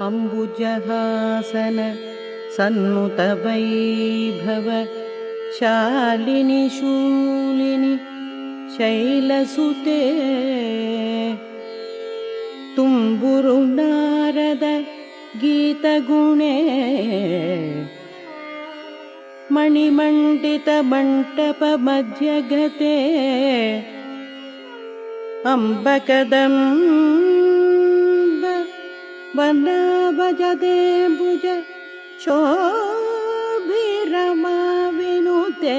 अम्बुजहासन सन्नुतवैभव शालिनि शूलिनि शैलसुते। तुम्बुरुनारद गीतगुणे मणिमण्डितमण्टपमध्यगते अम्बकदम् वना भजते भुज शोभिरमा विनुते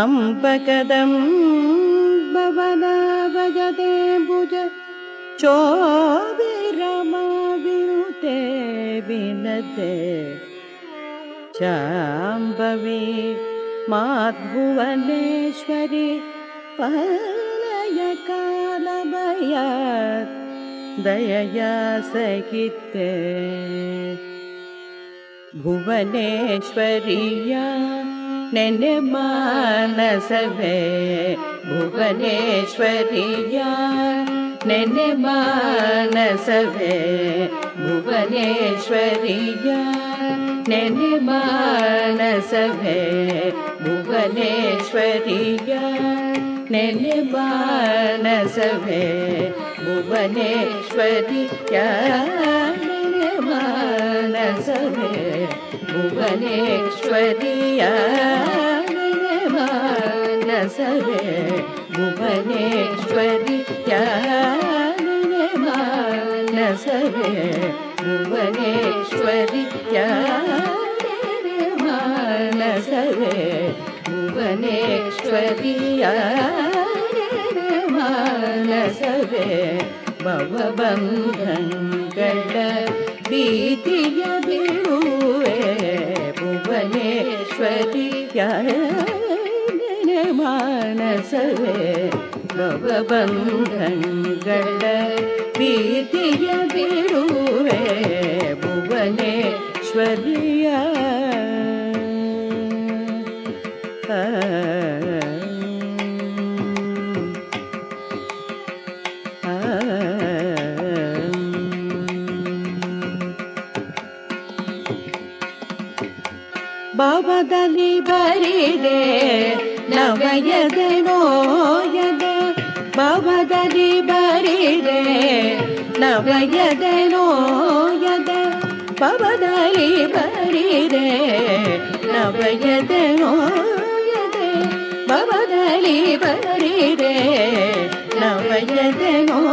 अम्बकदम् भवना भजते भुज शोभिरमा विनुते विनते शाम्भवी माद्भुवनेश्वरि पलयकालभयात् दयया सहिते। भुवनेश्वरिया ने मानसभे भुवनेश्वर्या ने मानसभे भुवनेश्वरिया ने मानसभे भुवनेश्वर्या ನೆನೆ ಬಾನಸವೇ ಭುವನೇಶ್ವರಿ ನೆನೆ ಬಾನಸವೇ ಭುವನೇಶ್ವರಿಯ ನೆನೆ ಬಾನಸವೇ ಭುವನೇಶ್ವರಿಯ ನೆನೆ ಬಾನಸವೇ ಭುವನೇಶ್ವರಿಯ ಮಾನಸವೇ ಭುವನೇ ಮಾನಸವೇ ಭವಬಂಧಗಳ ಭೀತಿಯ ಬಿಡುವೆ ಭುವನೇಶ್ವರಿಯ ಮಾನಸವೇ ಭವಬಂಧಗಳ ಭೀತಿಯ ಬಿಡುವೆ ಭುವನೇಶ್ವರಿಯ ಆ ಬಾಬದಲ್ಲಿ ಬರಿದೆ ನವಯದೆ ನೋಯದೆ ಬಾಬದಲ್ಲಿ ಬರಿದೆ ನವಯದೆ ನೋಯದೆ ಬಾಬದಲ್ಲಿ ಬರಿದೆ ನವಯದೆ ನೋಯದೆ ಬಾಬದಲ್ಲಿ ಬರಿದೆ ನವಯದೆ ನೋಯದೆ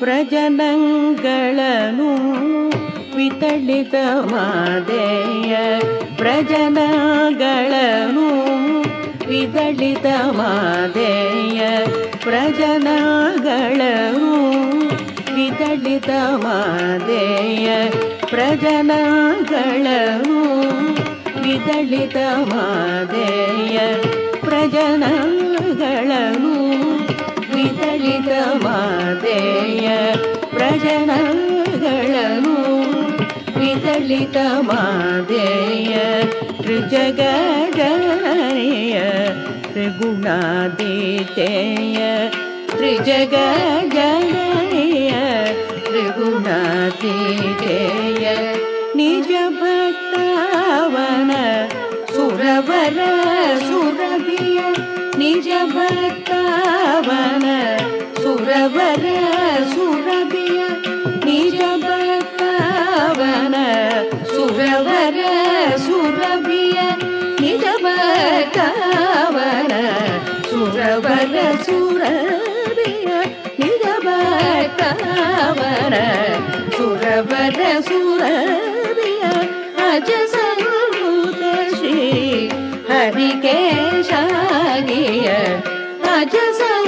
ಪ್ರಜನಗಳನು ವಿತಳಿತ ಪ್ರಜನಗಳನು ವಿತಳಿತ ಪ್ರಜನಗಳನು ವಿತಳಿತ ಪ್ರಜನಗಳನು ವಿತಳಿತ ಪ್ರಜನಗಳನು ವಿದಳಿತ ಮಾದೆಯ ಪ್ರಜನಗಳನ್ನು ವಿದಳಿತ ಮಾದೆಯ ತ್ರಿಜಗಜನಯ ತ್ರಿಗುಣಾದಿತೆಯ ತ್ರಿಜಗಜನಯ ತ್ರಿಗುಣಾದಿತೆಯ ನಿಜ ಭಕ್ತವನ ಸುರವರ ಸುರಭಿಯ ನಿಜ पवन सुरवर, सुरभिय निज पवन सुरवर, सुरभिय निज पवन सुरवर सुर निज पवन सुरवर, सुरभिय, अज सरूत श्री हरिकेश गिय अज सरू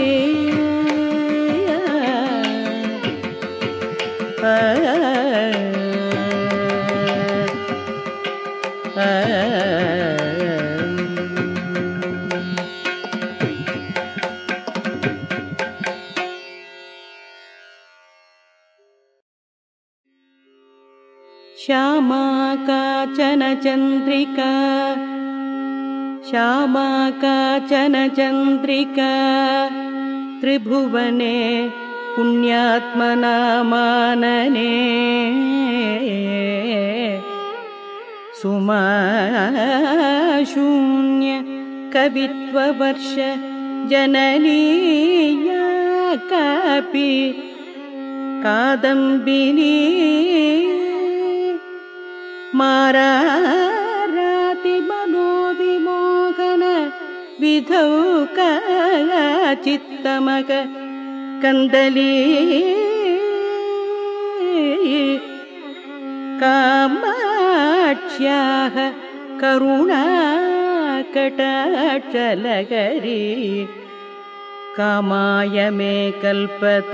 चन्द्रिका श्यामा काचन चन्द्रिका त्रिभुवने पुण्यात्मनामानने सुमाशून्य कवित्ववर्ष जननीया कापि कादम्बिनी माराराति मनोविमोहन विधौ चित्तमक कन्दली कामाक्ष्याः करुणा कामाय मे कल्पत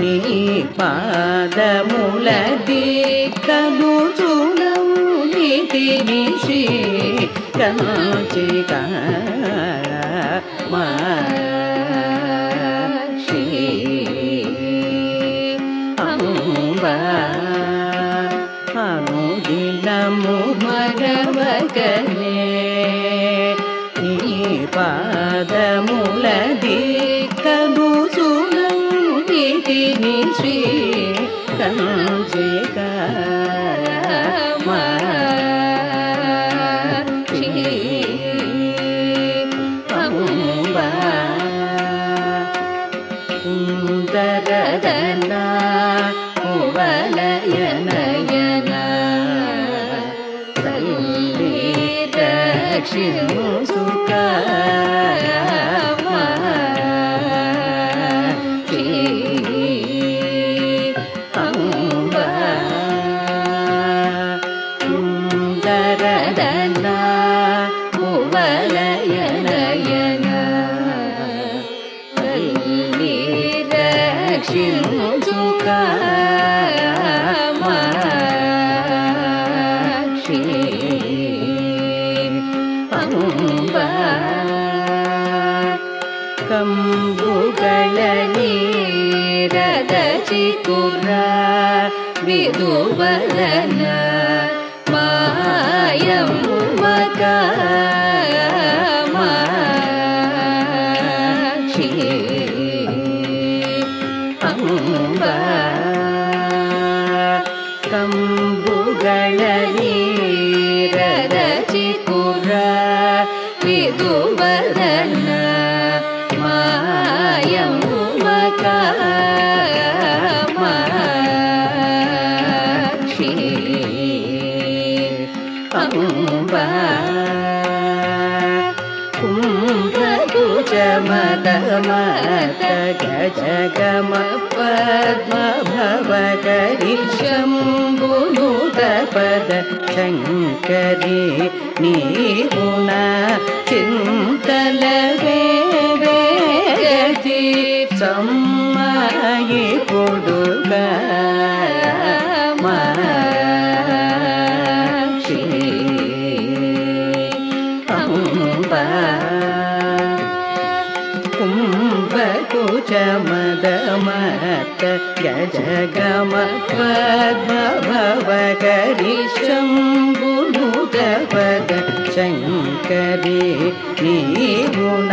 నీ పాదముల దీకను చూలం నీతి నిషి కాంచి కాళ మా వదన మాయము మకాక్షి అంబా కుంభకుజమద మద గజగమ పద్మ భవకరి శంభునుత పద శంకరి నీవునా చింతల వేగతి సమ్మాయి పొడుగా మాక్షి అంబా कुम्भकुच मदमत गजगम पद्मभवकरि शम्भुनुगपद ಕರಿ ನೀ ಗುಣ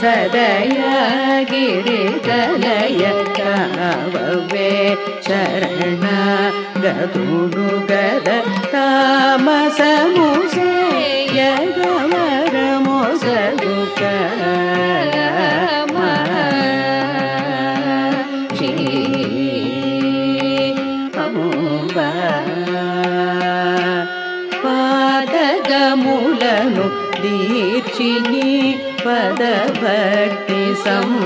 ಸದಯ ಗಿರಿತಲಯ ತಾವೇ ಶರಣ ಗದುಡು ಗದ ತಾಮಸ ಮುಸೆಯ ಗಮರ ಮೊಸಗುಕ పదభక్తి సంపదమీయవే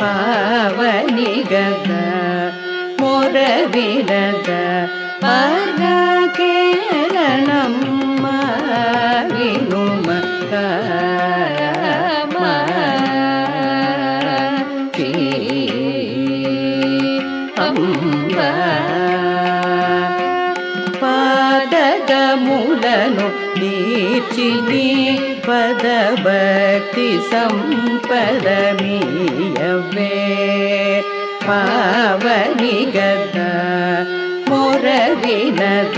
పావని గద మొర പദഭക്തി സമ്പദമീയവേ പാവനിഗത മുരവിനത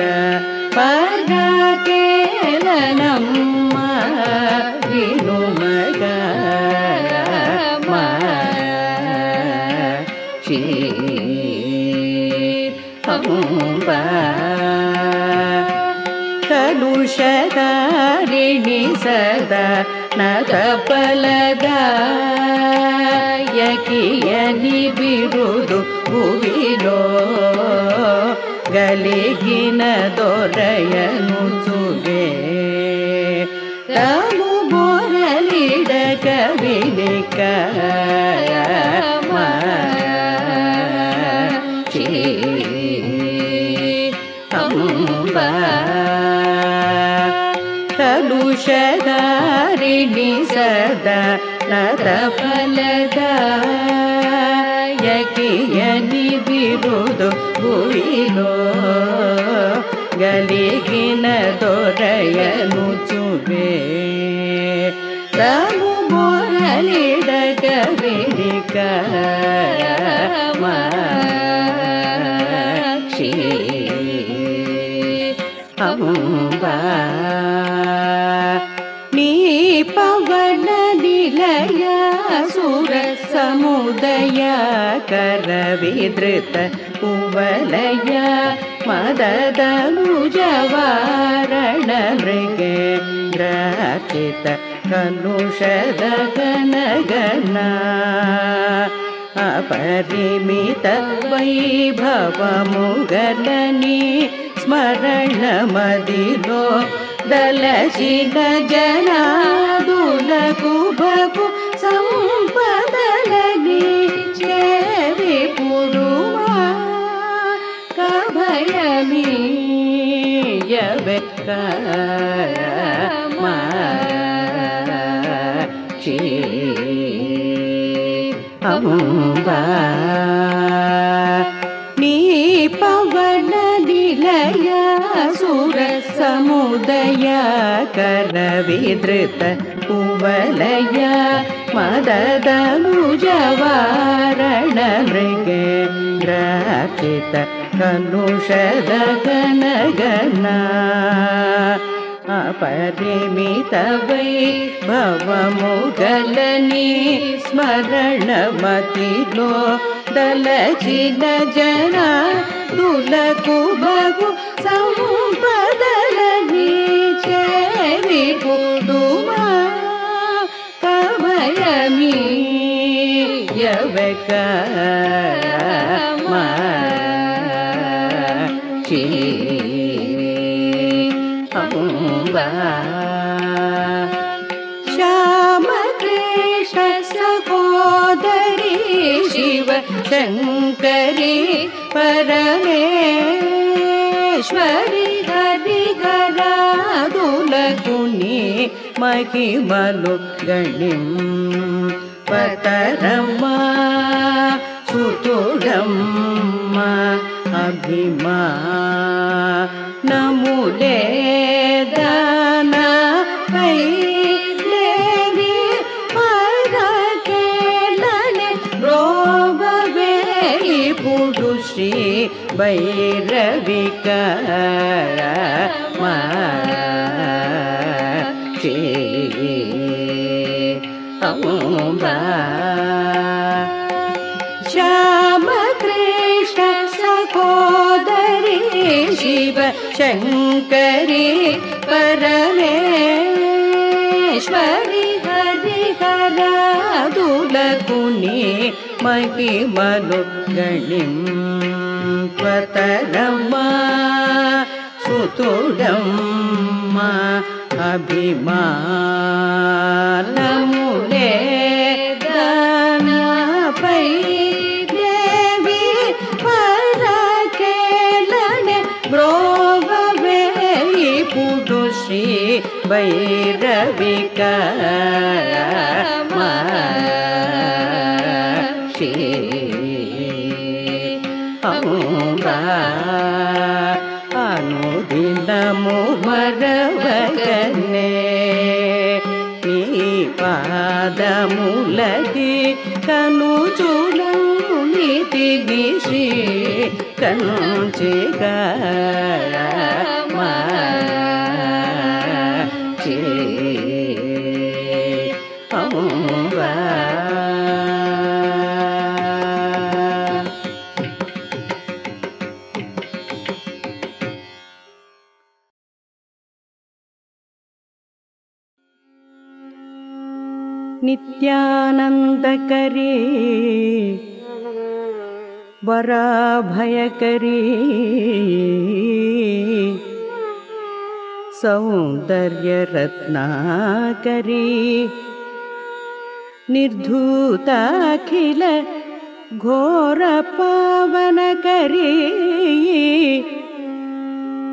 నద ఫలదాయకియని బిరుదు భువిలో గలిగిన దొరయను చుగే తాము బోరలిడ సదా నద ఫలదాయకియని బిరుదు భూమిలో గలిగిన దొరయను చువే రాము మొరలిడ కర విధృత కువలయ మదదనుజవారణ మృగేంద్రాచిత కలుషద గణ అపరిమిత వైభవముగలని స్మరణ మదిలో దలచిన ಬೆಕ್ಕ ಮಿ ಅಂಬ ನೀ ಪವನ ನಿಲಯ ಸುರ ಸಮುದಯ ಕರವಿದೃತ ಕುವಲಯ ಮದದನುಜವಾರಣ ಮೃಗ ರಾಕಿತ ुषलनगना प्रोगली स्मरणमति लो दलजि न जना। तु लो भगु समूह बदलनी चिपुदु कवयमिक परमेश्वरी परमेश्वरी हरिगरादुलगुणि महिमनु गणिं पतरम् सुतुम अभिमा। नमुले भैरविक श्याम कृष्ण सहोदरी शिव शङ्करी परमेश्वरि हरिहरादुलकुनि महिमलु త్వతరమ్మ సుతుడమ్మ అభిమానములే దానపై దేవి పరకేలనే బ్రోవే పుడు శ్రీ భైరవిక మా చిగరమ చే అమువా नित्यानन्दकरे वराभयकरी। सौन्दर्यरत्नाकरी। निर्धूताखिल घोरपावनकरी।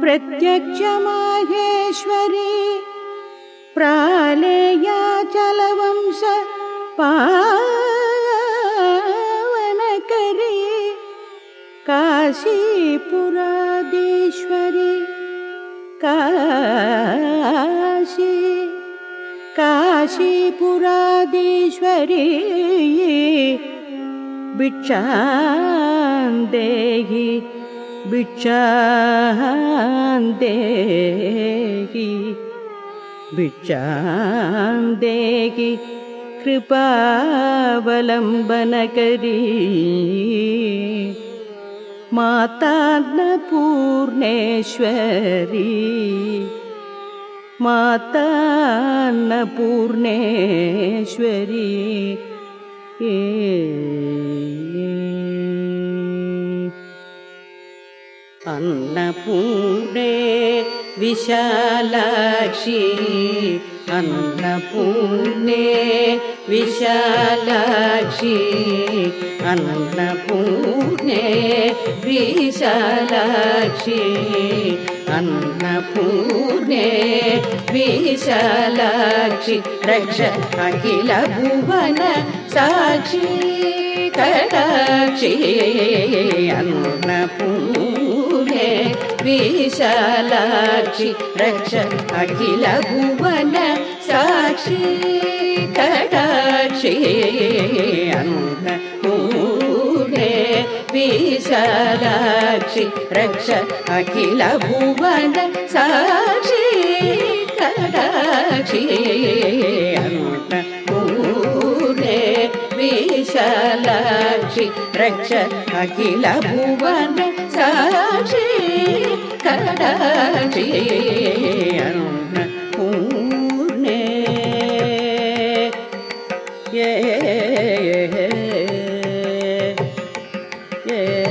प्रत्यक्षमाहेश्वरी प्रालेयाचलवंश पावनकरी काशीपुरादीश्वरी। काशी काशीपुरादीश्वरी भिक्षां देहि भिक्षां देहि भिक्षां देहि कृपावलम्बनकरी मातान्नपूर्णेश्वरी। मातान्नपूर्णेश्वरी। अन्नपूर्णे विशालाक्षी अन्नपूर्णे विशालाक्षी। अन्नपूर्णे विशालाक्षी। अन्नपूर्णे विशालाक्षि। रक्ष भुवन साक्षी कटाक्षी। अन्नपूर्णे विशालाक्षि रक्ष अखिल भुवन साक्षी कटाक्षी अन्नपूर्णे विशालाक्षि रक्ष अखिल भुवन साक्षी कटाक्षी अन्नपूर्णे विशालाक्षि रक्ष अखिल भुवन साक्षी कटाक्षी अन्नपूर्णे ये ये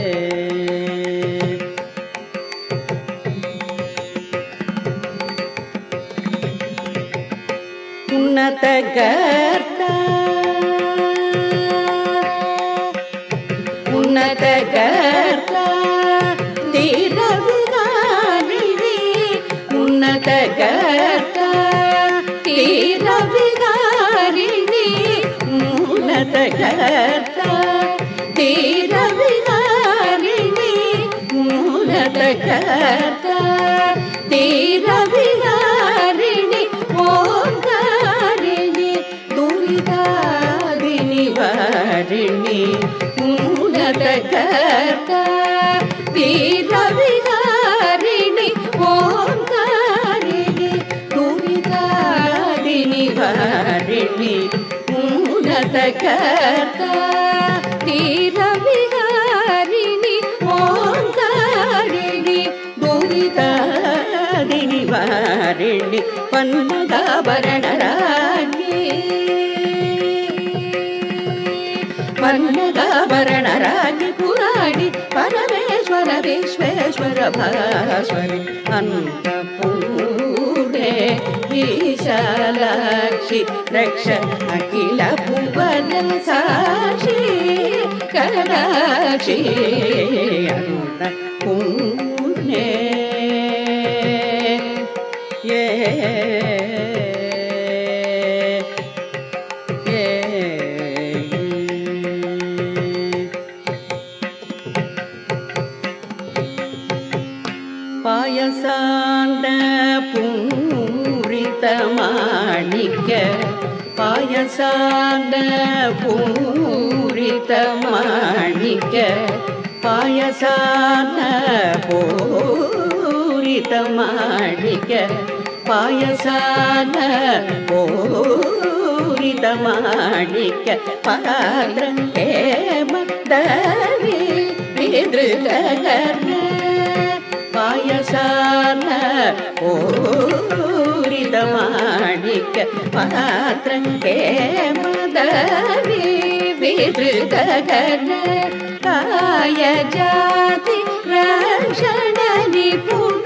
தீரவிகாரிணி மூலத கர்த்தா தீரவிகாரிணி ஓங்காரிணி துரிதாதினி வாரிணி. மூலத கர்த்தா தீரவிகாரிணி ஓங்காரிணி నటకర్త తీర విహారిణి ఓంకారిణి భూరితారిణి వారిణి పన్నదాభరణరాణి పన్నదాభరణరాణి పురాణి పరమేశ్వర విశ్వేశ్వర భాస్వరి అన్న विशालाक्षि रक्ष अखिल भुवन साक्षी कडाक्षी அழிக்க பாயசான பூரிதமாணிக்க பாத்திரே மத்தவி எதிர்கர்ண பாயசான பூரிதமாணிக்க பாத்திரே மதவி விதிருதகர்ண காய ஜாதி ரஷண நிபுண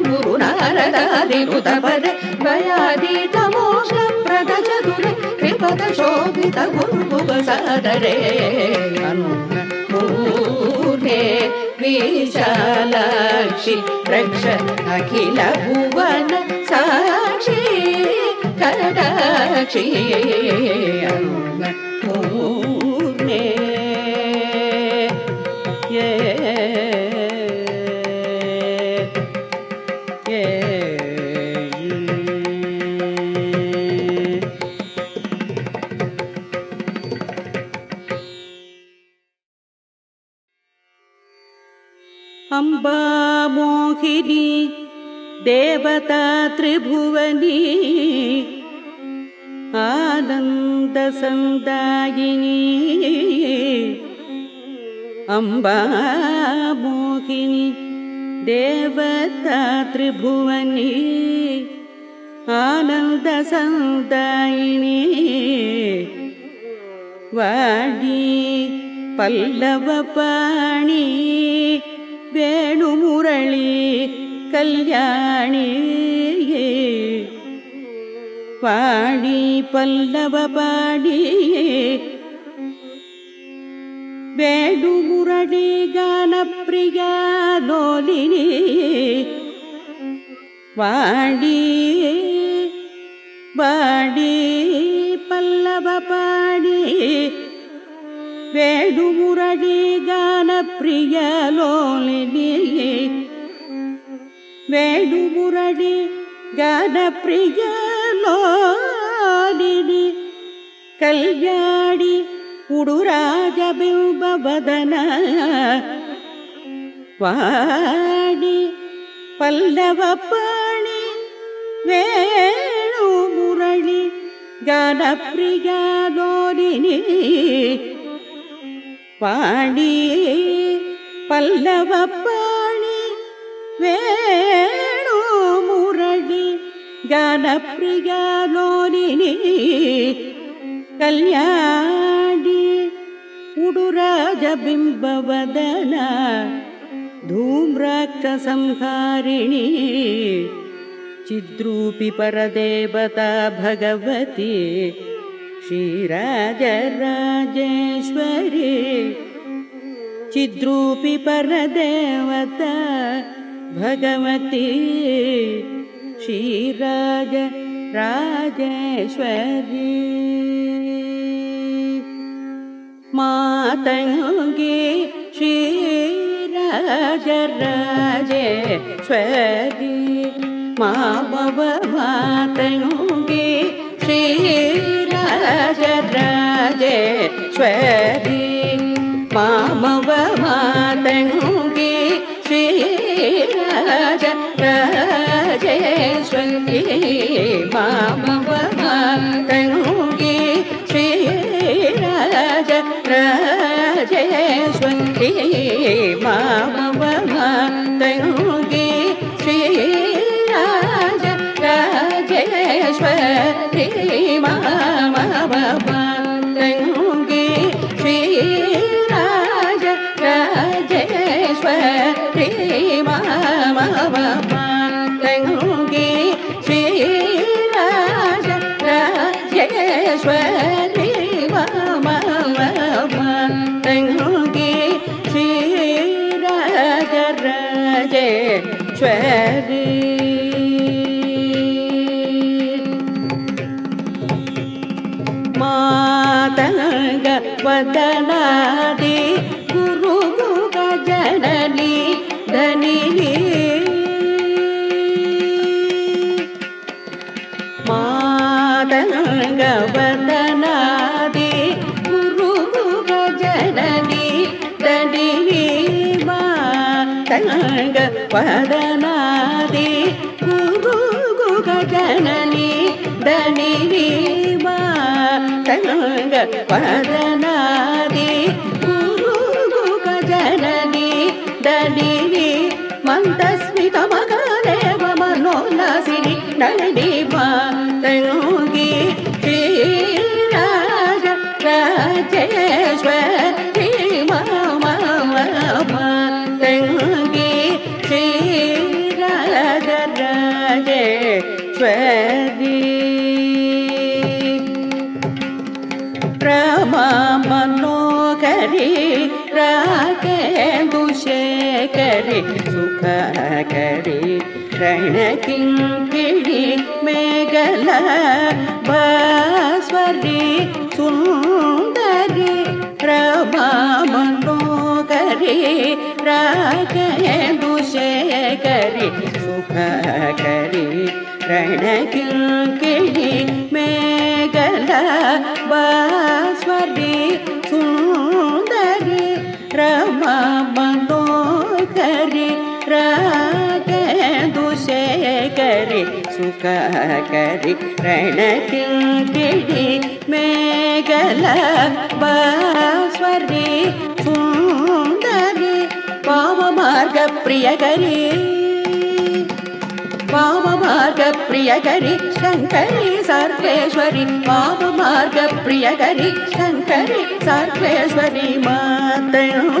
रदादिबुत भयादितमोषप्रद चतुर प्रद चतुगुर विपद शोभित गुरुमुख सादरे विशालक्षि वृक्ष अखिल भुवन साक्षि करक्षियम् देवतात्रिभुवनि आनन्द समुदायिनी अम्बामोहिनी देवतात्रिभुवनि आनन्द समुदायिनी वाणी पल्लवपाणी வேணுமுரளி கல்யாணியே. பாடி பல்லவ பாடியே. வேடுமுரளி கானப்பிரியாலோலினி வாடி பாடி பல்லவ பாடி வேடுமுரடி கனப்பிரியலோலினியே வேடுமுரடி கனப்பிரியலோலினி கல்யாடி உடுராஜபிம்பவதன வாடி பல்லவப்பாணி வேணு முரளி கனப்பிரியாலோலினி वाणी पल्लवपाणि वेणुमुरळि गानप्रिया लोलिनी कल्याणी उडुराजबिम्बवदन धूम्राक्षसंहारिणी चिद्रूपि परदेवता भगवती श्रीराजराजेश्वरी चिद्रूपि परदेवता भगवती श्रीराज राजेश्वरी श्रीराजराजेश्वरी मा भव मातङ्गे श्रीराजराजेश्वरी मा मव मातङ्गे श्रीराज राजेश्वरी मा धनिनी मातङ्ग वदनादि गुरुमुख जननी धनिनी मन्दस्मितमकादेव मनोल्लासिनि नलिनी मातङ्गी श्रीराज करे राग बुषे करे, सुख करे। रण किंकिणी मेघल बस्वरी सुंदरी प्रभा मनोगरी राग बुषे करे, सुख करे। रण किंकिणी मेघल बस्वरी रमा मनोकरि रागदुशेखरि सुखकरि रणकिङ्किणि मेघल बास्वरि सुन्दरि वाममार्गप्रियकरी वाममार्गप्रियकरि शङ्करि सर्वेश्वरि वाममार्गप्रियकरि शङ्करि सर्वेश्वरि राजेश्वरि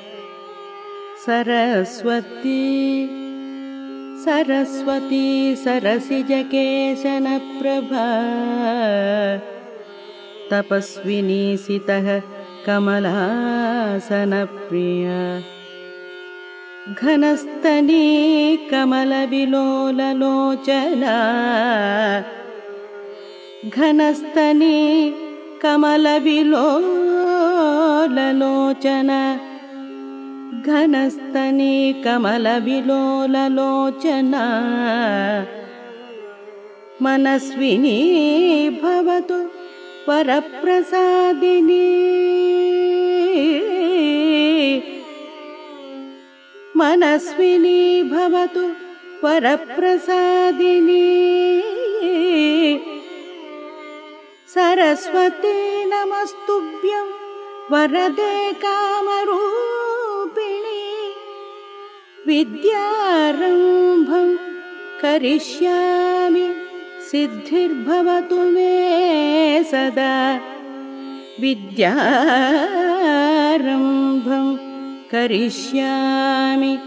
सरस्वती सरस्वती सरसिजकेशनप्रभा तपस्विनीसितः कमलासनप्रिया घनस्तनी कमलविलोललोचना। घनस्तनी कमलविलोललोचना घनस्तनी कमलविलोललोचना मनस्विनी भवतु वरप्रसादिनी मनस्विनी भवतु वरप्रसादिनी सरस्वती नमस्तुभ्यं वरदे कामरूपिणी विद्यारम्भं करिष्यामि सिद्धिर्भवतु मे सदा। विद्यारम्भं करिष्यामि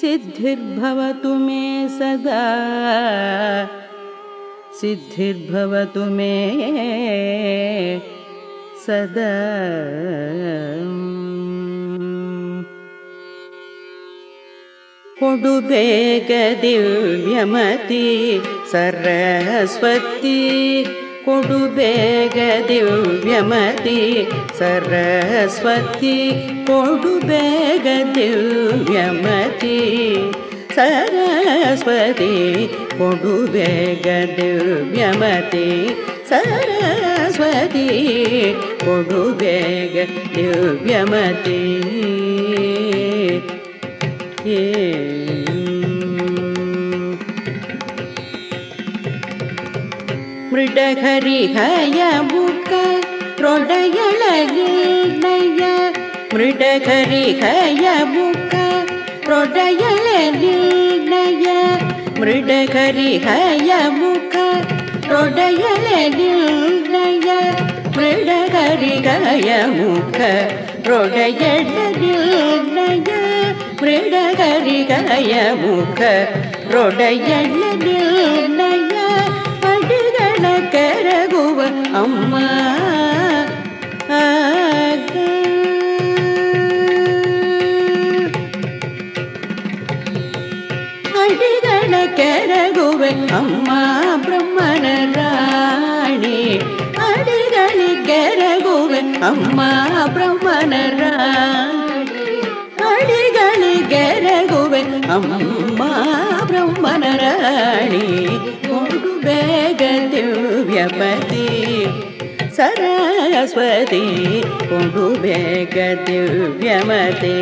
सिद्धिर्भवतु मे सदा। सिद्धिर्भवतु मे सदा दिव्यमती सरस्वती दिव्यमती सरस्वती दिव्यमती सरस्वती दिव्यमती सरस्वती दिव्यमती ಮೃಡಘರಿಹಯಮುಖ ರೊಡಯಳಗಿನಯ ಮೃಡಘರಿಹಯಮುಖ ರೊಡಯಳಗಿನಯ ಮೃಡಘರಿಹಯಮುಖ ರೊಡಯಳಗಿನಯ ಮೃಡಘರಿಹಯಮುಖ ರೊಡಯಳಗಿನಯ ಕ್ರೀಡಗಳಿಗಯ ಮುಖ ರೊಡೆಯಣ್ಣ ನಿರ್ಣಯ ಪಡುಗಳ ಕರಗುವ ಅಮ್ಮ ಅಡಿಗಳ ಕೆರಗುವ ಅಮ್ಮ ಬ್ರಹ್ಮನ ರಾಣಿ ಅಡಿಗಳ ಕೆರಗುವ ಅಮ್ಮ ಬ್ರಹ್ಮನ ರಾಣಿ ಅಮ್ಮ ಬ್ರಹ್ಮನ ರಾಣಿ ಬೇಗ ದಿವ್ಯಪತಿ ಸರಸ್ವತಿ ಕೊಂಡು ಬೇಗ ದಿವ್ಯಮತಿ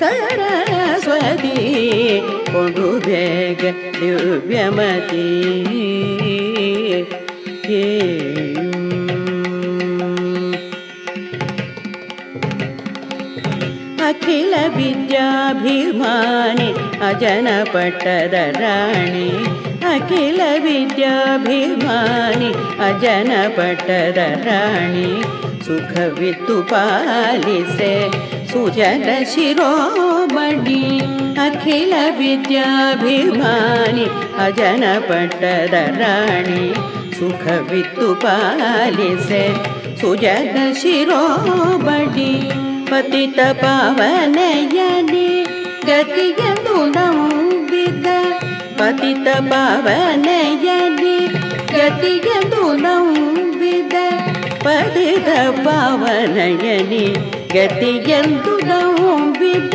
ಸರಸ್ವತಿ ಕೊಂಡು ಬೇಗ ದಿವ್ಯಮತಿ ಅಖಿಲ ವಿದ್ಯಾಭಿಮಾನಿ अजनपटर राी अखिलविद्याभिमानि अजनपट्टद राणि सुखवित्तु पालिसे सुजदशिरो वडी अखिलविद्याभिमानि अजनपट्टद राणि सुखवित्तु पालिसे सुजन शिरोमणि पति तावनया ಸುಖವಿತ್ತು ಪಾಲಿಸೆ ಸುಜನ ಶಿರೋಮಣಿ ಪತಿತ ಪಾವನಯನಿ ಗತಿಯನು ನಂಬಿದ ಪತಿತ ಪಾವನಯನಿ ಗತಿಯನು ನಂಬಿದ ಪತಿತ ಪಾವನಯನಿ ಗತಿಯಂದು ನಂಬಿದ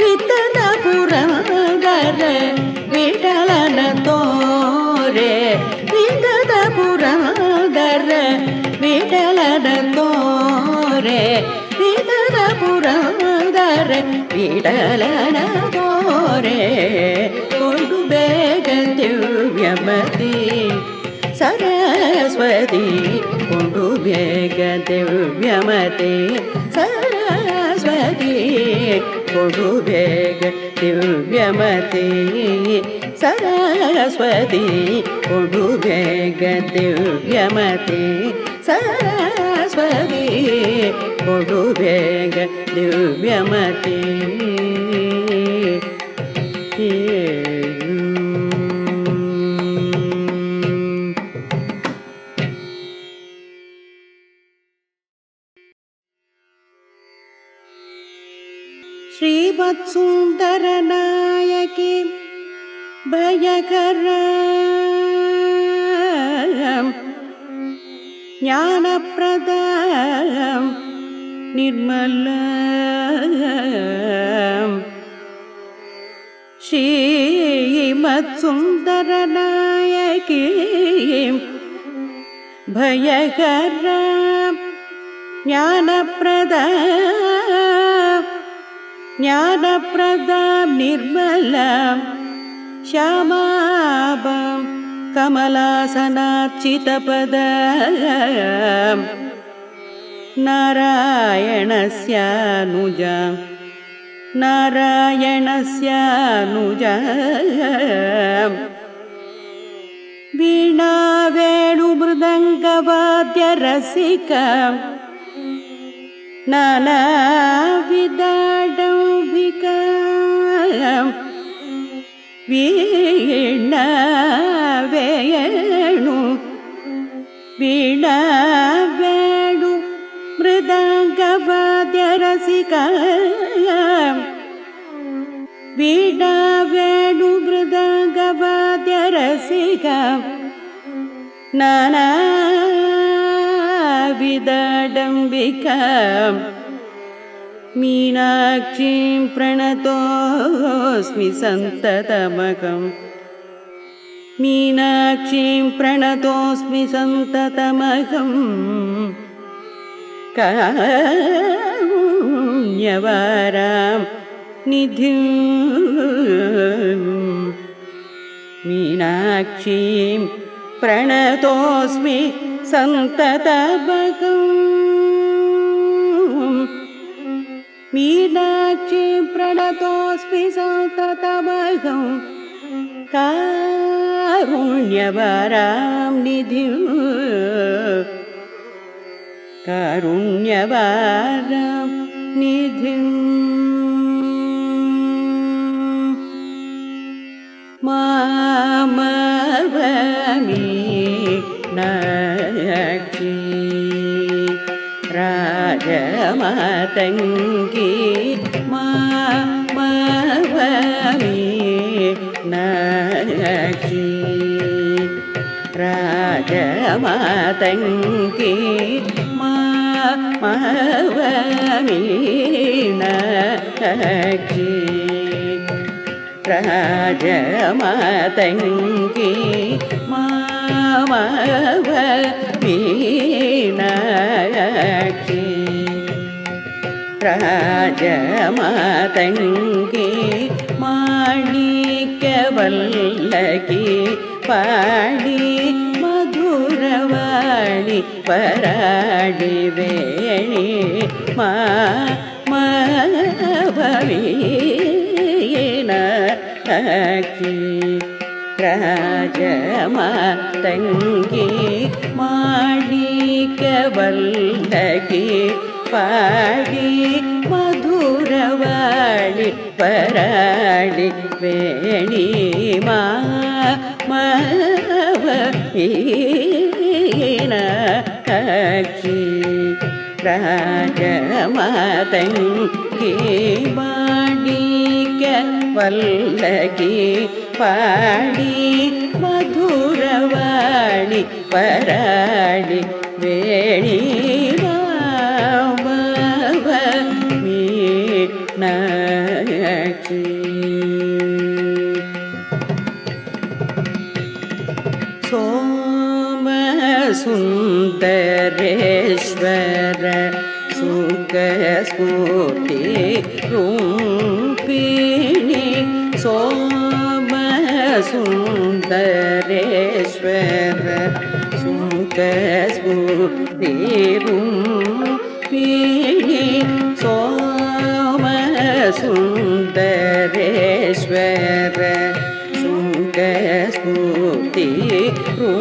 ವಿತದ ಪುರಂದರ ವಿಠಲನ ತೋರೆ ವಿತದ ಪುರಂದರ ವಿಠಲನ ತೋರೆ ವಿತದ ಪುರಂದರ ಇಡಲನ ತೋರೆ ಕೊಡು ಬೇಗ ದಿವ್ಯಮತಿ ಸರಸ್ವತಿ ಕೊಡು ಬೇಗ ದಿವ್ಯಮತಿ ಸರಸ್ವತಿ ಕೊಡು ಬೇಗ ದಿವ್ಯಮತಿ ಸರಸ್ವತಿ ಕೊಡು ಬೇಗ ದಿವ್ಯಮತಿ सरस्वती ಕೊಡುಬೇಗ ದಿವ್ಯಮತಿ श्रीमत्सुन्दरनायकी भयकर ज्ञानप्रद निर्मल श्रीमत्सुन्दरनायकी भयकर ज्ञानप्रद ज्ञानप्रदा निर्मला श्यामाबां कमलासनार्चितपद नारायणस्यानुजा नारायणस्यानुजा वीणा वेणुमृदङ्गवाद्यरसिका नानाविदाडम्बिका വീണവേണു വീണ വേണു മൃദംഗവാദ്യരസിക. വീണ വേണു മൃദംഗവാദ്യരസിക നാനാവിതടംബിക मीनाक्षीं प्रणतोऽस्मि सन्ततमकम्। मीनाक्षीं प्रणतोऽस्मि सन्ततमकम्। कारुण्यवारां निधिं। मीनाक्षीं प्रणतोऽस्मि सन्ततमकम् मीनाक्षीं प्रणतोऽस्मि सन्ततमकम् कारुण्यवारां निधिं। कारुण्यवारां निधिम् मामवनी ma tanki ma ma va mi na ki raja ma tanki ma ma va mi na ki raja ma tanki ma ma va mi na ki Rajamatangi மாணிக்க வல்லகி பாடி மதுரவாணி பராடி வேணி மா மகவீனி ராஜமாதங்கி மாணிக்க வல்லகி படி மதுரவாளி பராளி வேணிமா மீனாட்சி ராஜமதன் கேமாணிக்க வல்லகி பாடி மதுரவாணி பராளி வேணி कोटि रुं सोमसुन्दरेश्वर सोम सुन्दरेश्वर सु स्फूर्ति रु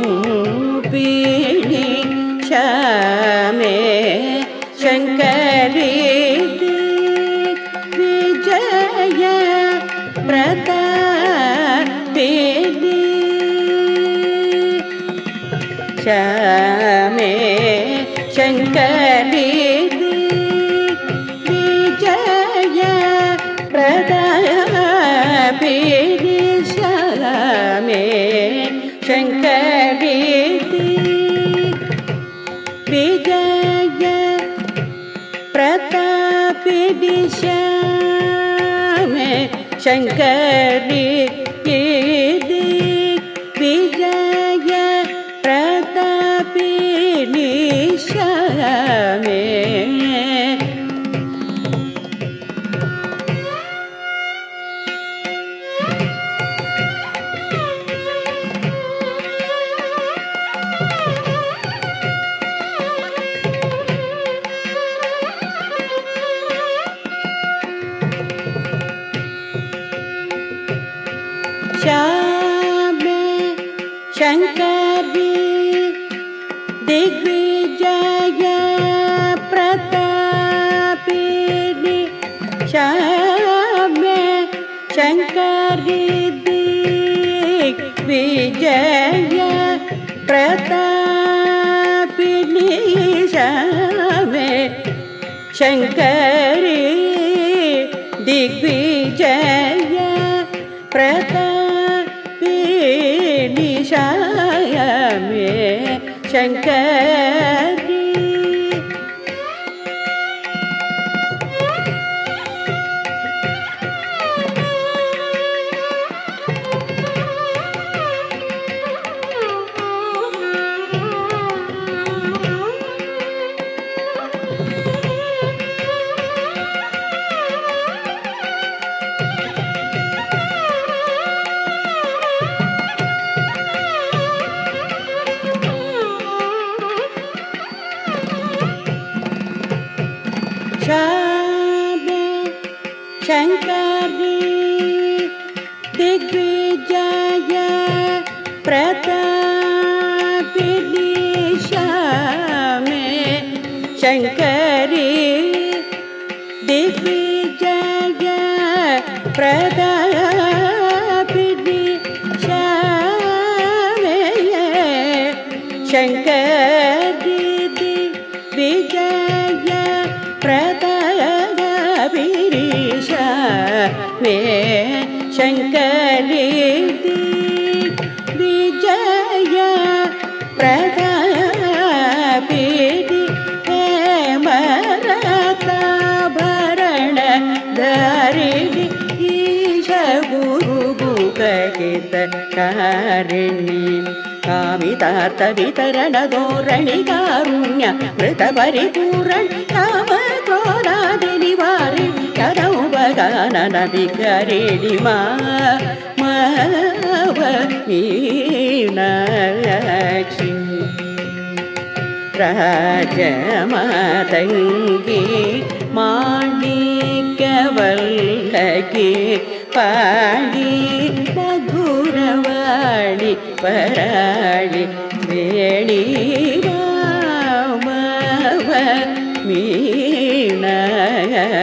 पीणि क्षमे शङ्कर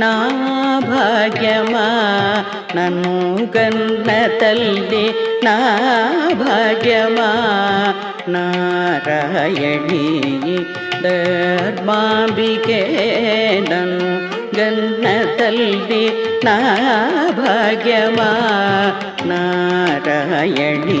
నా భాగ్యమా నన్ను కన్న తల్లి నా భాగ్యమా నారాయణి ధర్మాంబికే నన్ను గన్న తల్లి నా భాగ్యమా నారాయణి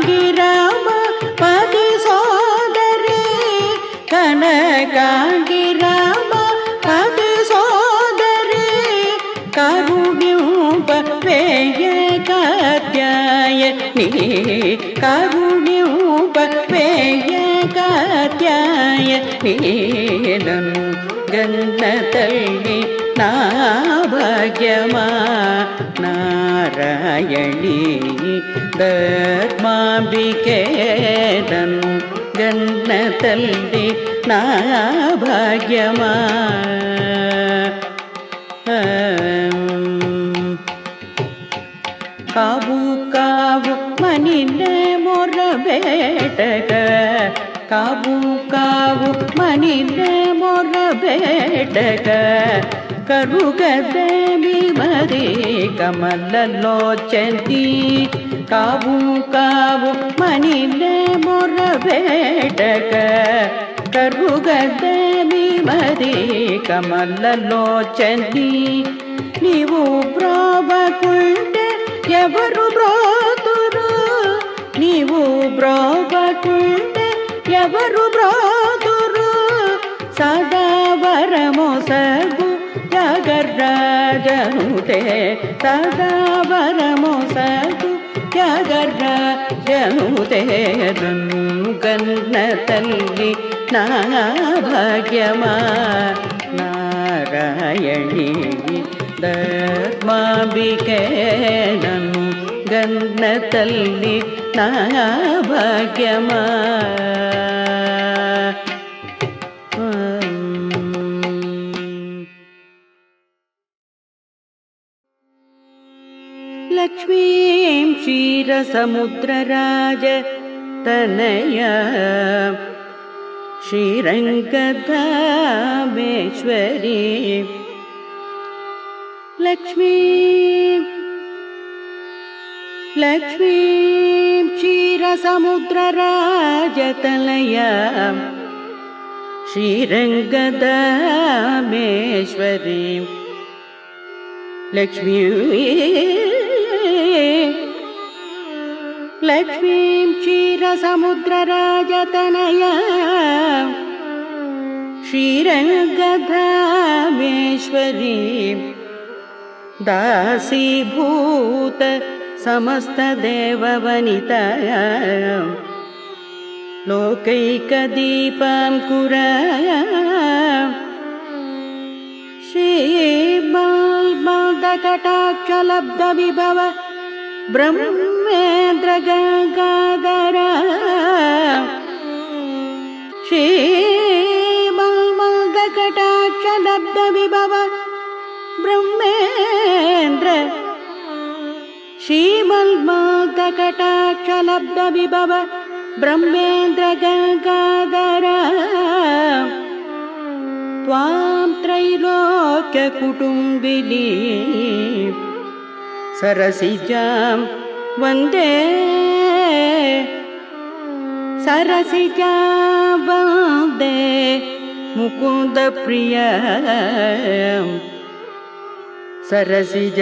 கருணியூபத்வேயகாத்தியாய நீலம் கன்னதல்வி நாபகமா நாராயணி தர்மாம்பிகேதம் கன்னதல்வி நாபகமா ಬೇಟಗ ಕಾವು ಕಾವು ಮನಿದ ಮೊರ ಬೇಟಗ ಕರುಗದೇವಿ ಮರಿ ಕಮಲ ಲೋಚಂತಿ ಕಾವು ಕಾವು ಮನಿದ ಮೊರ ಬೇಟಗ ಕರುಗದೇವಿ ಮರಿ ಕಮಲ ಲೋಚಂತಿ ನೀವು ಬ್ರೋಬ ಕುಂಟೆ ಎವರು ಬ್ರೋ నీవు బ్రోబకుంటే ఎవరు బ్రోదురు సదా వరమోసగు జగర్రాజనుటే సదా వరమోసగు జగర్రాజనుతే గన్న తల్లి నా భాగ్యమా నారాయణి ధర్మాంబికే నన్ను ल्लिया लक्ष्मीं क्षीरसमुद्रराज तनय श्रीरङ्गमेश्वरी लक्ष्मी लक्ष्मीं क्षीरसमुद्रराजतनया श्रीरङ्गदामेश्वरीं। लक्ष्मी लक्ष्मीं क्षीरसमुद्रराजतनया श्रीरङ्गधामेश्वरीं दासीभूत समस्तदेववनिता लोकैकदीपं कुर श्रीबाल्बादकटाक्षलब्धविभव ब्रह्मेन्द्रगङ्गाधर श्रीमल्मल्दकटाक्षलब्धविभव ब्रह्मेन्द्र श्रीमल्मातकटाक्षलब्धविभव ब्रह्मेन्द्र गङ्गाधर त्वां त्रैलोक्यकुटुम्बिनी। सरसिजां वन्दे। सरसिजा वन्दे। मुकुन्दप्रिया सरसिज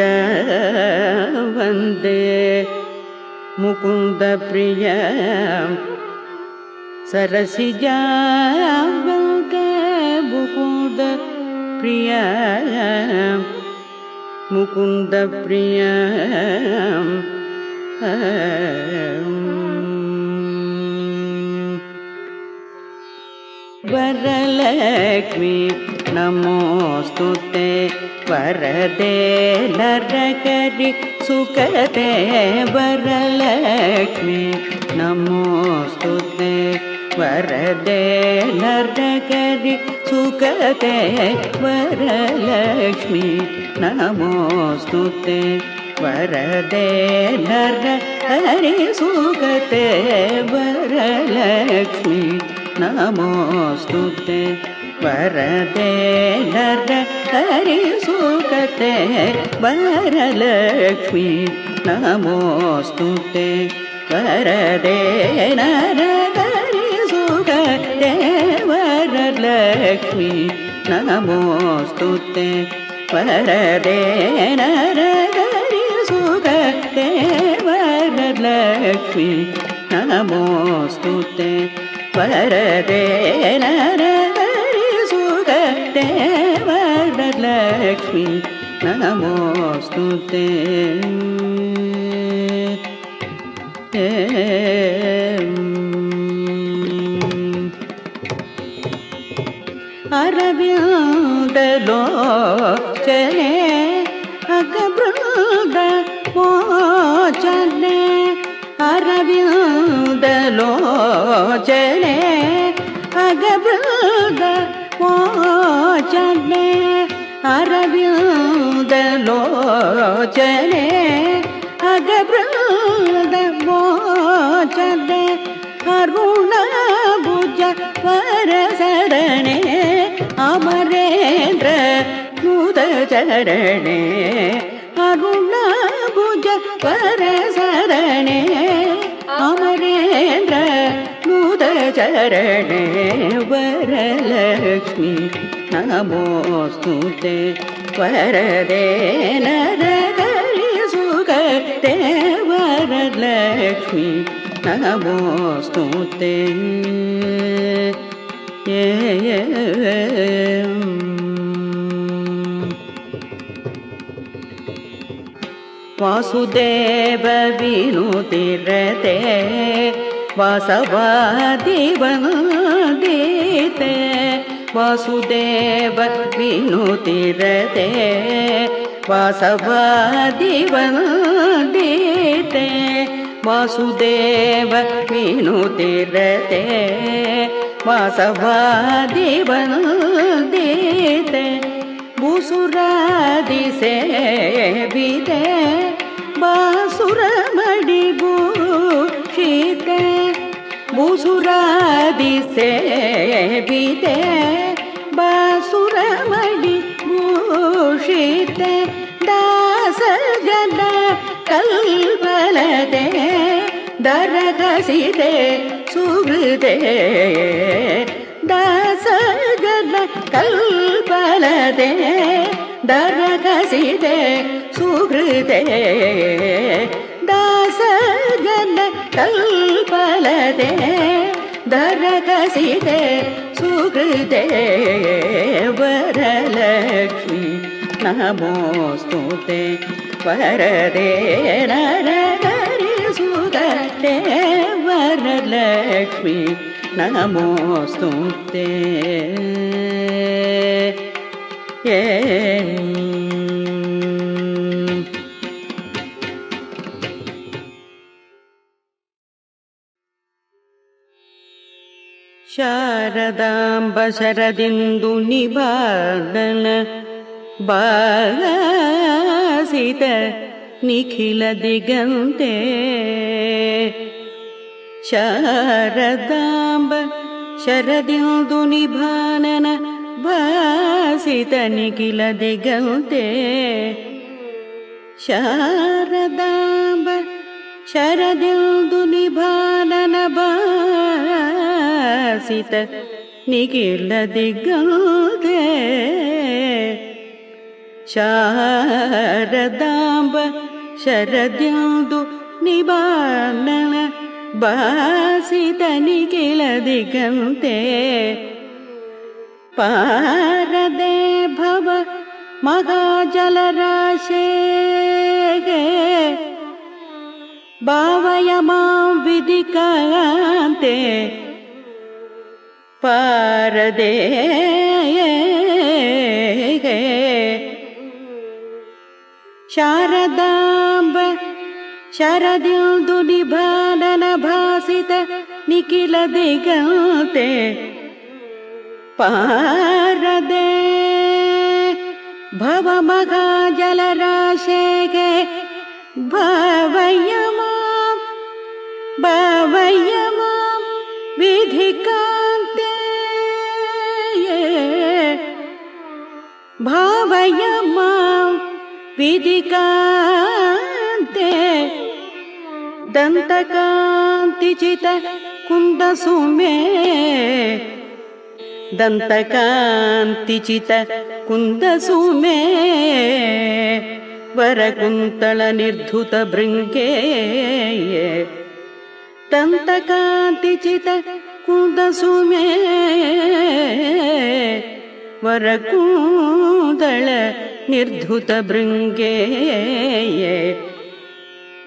वन्दे मुकुन्दप्रिय सरसिज वन्दे मुकुन्दप्रिय मुकुन्दप्रिय वरलक्ष्मी नमोऽस्तु ते। वरदे नरकरि सुखते वरलक्ष्मी नमोऽस्तु ते। वरदे नरकरि सुखते वरलक्ष्मी नमोऽस्तु ते। वरदे नर हरि सुखते वरलक्ष्मी नमोऽस्तु ते वरदे नर हरि सुखते वरलक्ष्मी नमोऽस्तु ते वरदे सुखते वरलक्ष्मी नमोऽस्तु ते वरदे नर हरि सुखते वरलक्ष्मी नमोऽस्तु ते वरदे नरहरि सुगते वरलक्ष्मी नमोऽस्तु ते अरव्यादलो चले ಗೋಚನೆ ಅಗಬೃದ ಮೋಚನೆ ಅರವಿಂದ ಲೋಚನೆ ಅಗಬೃದ ಮೋಚನೆ ಅರುಣ ಭುಜ ವರಸರಣೆ ಅಮರೇಂದ್ರ ನೂತ ಚರಣೆ ಅರುಣ ಭುಜ ವರಸರಣೆ ಅಮರೇಂದ್ರ ನೂದ ಚರಣೆ ವರಲಕ್ಷ್ಮಿ ನಮೋಸ್ತುತೆ ವರದೇ ನರಗರಿಸುಗ ದೇವರಲಕ್ಷ್ಮಿ ನಮೋಸ್ತುತೆ ಏ वासुदेव विनुतिरते वासवादिवन्दीते वासुदेव विनुतिरते वासवादिवन्दीते वासुदेव विनुतिरते वासवादिवन्दीते भूसुरादिसेविते भूसुरादिसेविते बासुरमणिभूषिते दासजन कल्पलते दरगसिते सुहृदे दासजन कल्पलते दरगसिते सुहृदे दासजन कल्पलते ಬಲದೆ ದರಗಸಿದೆ ಸುಹೃದೆ ವರಲಕ್ಷ್ಮಿ ನಮೋಸ್ತುತೆ ವರದೆ ನರಗರಿಸುಗತೆ ವರಲಕ್ಷ್ಮಿ ನಮೋಸ್ತುತೆ ಏ ಶಾರದಾಂಬ ಶರದಿಂದು ನಿಬಾದನ ಬಾಸಿತ ನಿಖಿಲ ದಿಗಂತೆ. ಶಾರದಾಂಬ ಶರದಿಂದು ನಿಭಾನನ ಭಾಸಿತ ನಿಖಿಲ ದಿಗಂತೆ. ಶಾರದಾಂಬ ಶರದಿಂದು ನಿಭಾನನ ಬಾ भासित निखिल दिगन्ते शारदाम्ब शरद्युन्दु निबानन भासित निखिल दिगन्ते पारदे भव महाजलराशे भावय मां विधिकान्ते पारदे शारदाम्ब शरदिन्दु निभानन भासित निखिल पारदे भव मां विधिकान्ते ಭಾವಯಮ್ಮ ವಿಧಿಕಾಂತೆ ದಂತಕಾಂತಿ ಭಾವಯ ಮಾಂ ವಿಧಿಕಾಂತೆ ದಂತಕಾಂತಿಚಿತ ಕುಂದಸುಮೆ ದಂತಕಾಂತಿಚಿತ ಕುಂದಸುಮೆ ವರಕುಂತಳ ನಿರ್ಧುತ ಭೃಂಗೇ ಕುಂದ ಸುಮೇ वरकूदळ निर्धुतभृङ्गे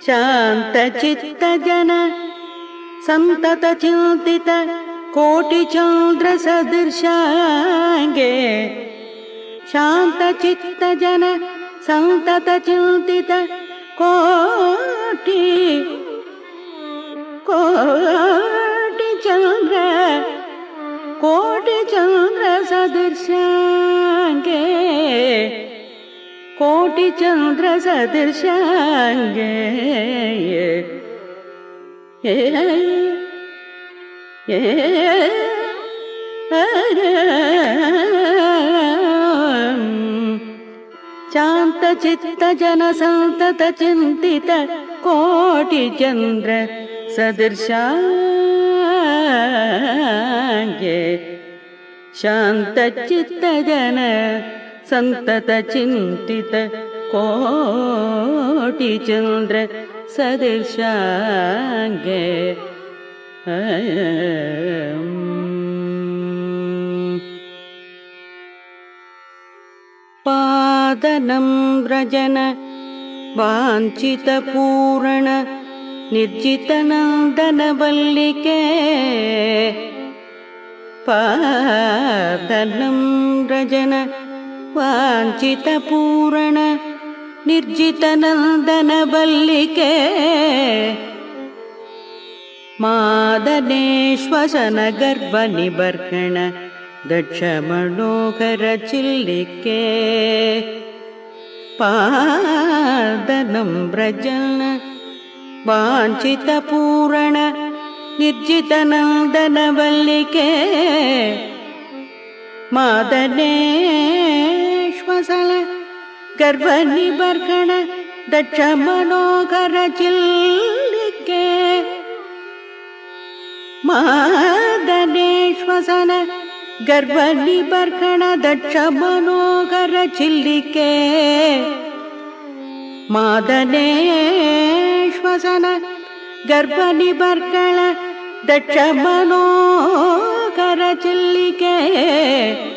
शान्तचित्तजन सन्ततचिन्तित कोटिचन्द्रसदृशाङ्गे शान्तचित्तजन सन्ततचिन्तित कोटि ए शान्तचित्तजनसन्ततचिन्तित कोटिचन्द्र सदृशाङ्गे शान्तचित्तजन सन्ततचिन्तित कोटिचन्द्र सदृशाङ्गे पादनं व्रजन वाञ्छितपूरण निर्जितनन्दनवल्लिके पादनं व्रजन वाञ्छितपूरण निर्जितनन्दनवल्लिके मादनेश्वसन गर्भनिबर्हण दक्षमणोहरचिल्लिके पादनं व्रजन वाञ्छितपूरण निर्जितनन्दनवल्लिके मादनेश्वसन ಗರ್ಭನಿ ಬರ್ಗಣ ದಕ್ಷ ಮನೋಗರ ಚಿಲ್ಲಿಕೆ. ಮಾದನೇಶ್ವಸನ ಗರ್ಭನಿ ಬರ್ಗಣ ದಕ್ಷ ಮನೋಗರ ಚಿಲ್ಲಿಕೆ. ಮಾದನೇಶ್ವಸನ ಗರ್ಭನಿ ಬರ್ಗಣ ದಕ್ಷ ಮನೋಗರ ಚಿಲ್ಲಿಕೆ.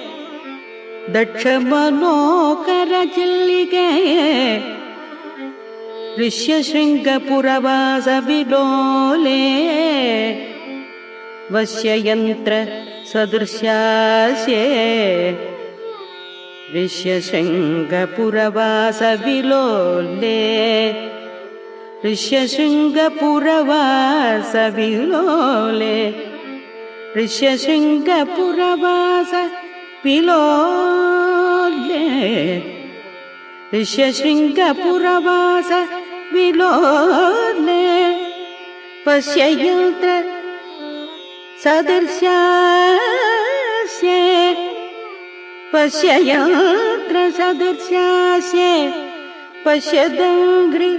सदृशास्ये ऋष्यशृङ्गपुरवासविलोले ऋष्यशृङ्गपुरवासविलोले ऋष्यशृङ्गपुरवास विलोले ऋष्यशृङ्गपुरवास विलोले पश्ययन्त्र सदृशास्ये पश्ययन्त्र सदृशास्ये पश्यदङ्घ्रि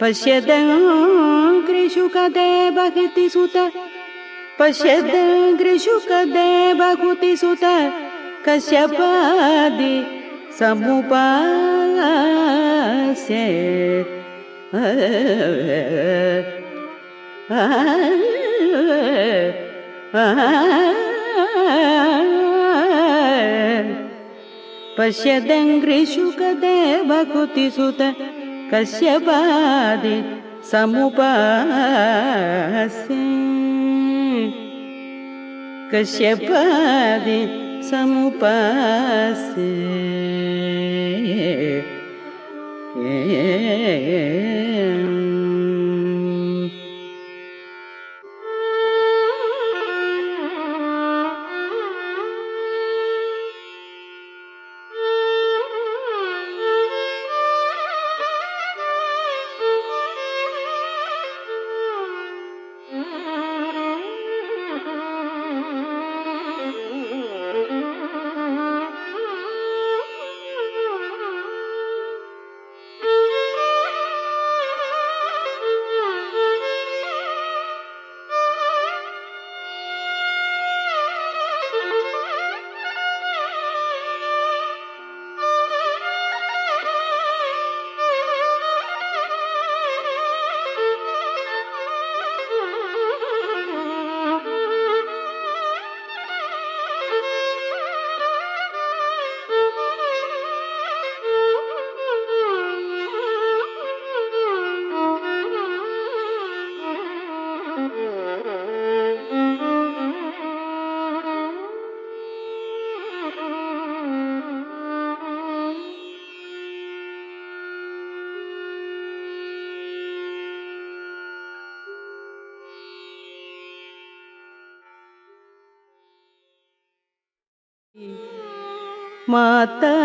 पश्यदङ्घ्रिशुकदे बहुति सुत पश्यदङ्घ्रिशुकदे बहुति सुत कश्यपादि समुपास्य। पश्यदङ्घ्रिशुकदे बहुति सुत कश्यपादि समुपास्ये कश्यपादि समुपास्ये माता